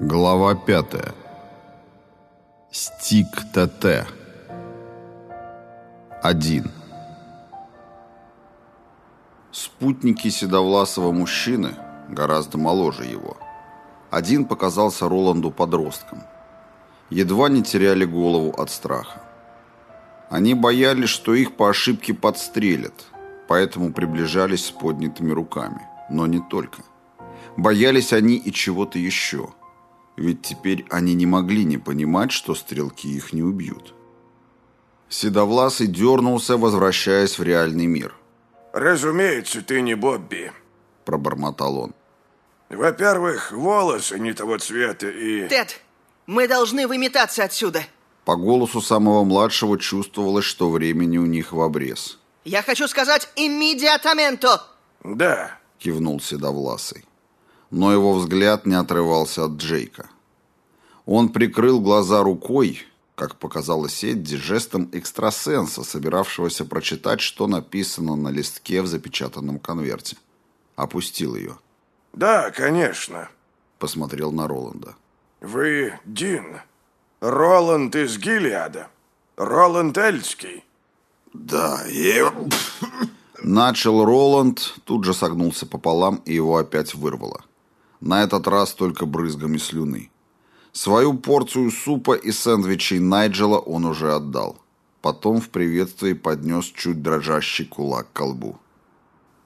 Глава пятая. Стик ТТ. Один. Спутники седовласого мужчины гораздо моложе его. Один показался Роланду подростком. Едва не теряли голову от страха. Они боялись, что их по ошибке подстрелят, поэтому приближались с поднятыми руками. Но не только. Боялись они и чего-то еще. Ведь теперь они не могли не понимать, что стрелки их не убьют. Седовласый дернулся, возвращаясь в реальный мир. «Разумеется, ты не Бобби», – пробормотал он. «Во-первых, волосы не того цвета и...» «Тед, мы должны выметаться отсюда!» По голосу самого младшего чувствовалось, что времени у них в обрез. «Я хочу сказать «иммедиатаменто»!» «Да», – кивнул Седовласый. Но его взгляд не отрывался от Джейка. Он прикрыл глаза рукой, как показалось Эдди, жестом экстрасенса, собиравшегося прочитать, что написано на листке в запечатанном конверте. Опустил ее. «Да, конечно», — посмотрел на Роланда. «Вы Дин. Роланд из Гилиада. Роланд Эльский». «Да, я...» Начал Роланд, тут же согнулся пополам, и его опять вырвало. На этот раз только брызгами слюны. Свою порцию супа и сэндвичей Найджела он уже отдал. Потом в приветствии поднес чуть дрожащий кулак к колбу.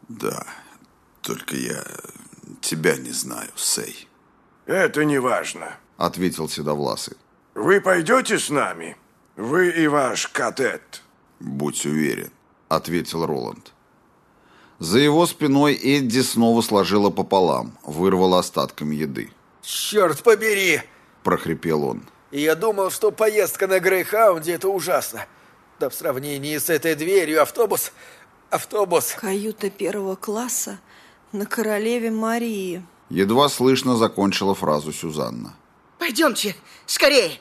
«Да, только я тебя не знаю, Сей». «Это не важно», — ответил Седовласый. «Вы пойдете с нами? Вы и ваш катет?» «Будь уверен», — ответил Роланд. За его спиной Эдди снова сложила пополам, вырвала остатками еды. «Черт побери!» – прохрипел он. «Я думал, что поездка на Грейхаунде – это ужасно. Да в сравнении с этой дверью автобус... автобус...» «Каюта первого класса на Королеве Марии». Едва слышно закончила фразу Сюзанна. «Пойдемте, скорее!»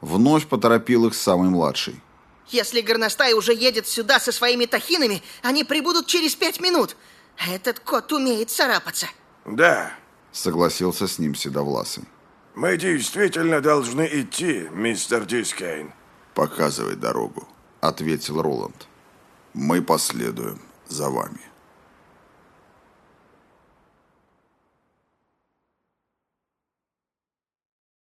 Вновь поторопил их самый младший. Если горностай уже едет сюда со своими тахинами, они прибудут через пять минут. А этот кот умеет царапаться. Да, согласился с ним Седовласый. Мы действительно должны идти, мистер Дискейн. Показывай дорогу, ответил Роланд. Мы последуем за вами.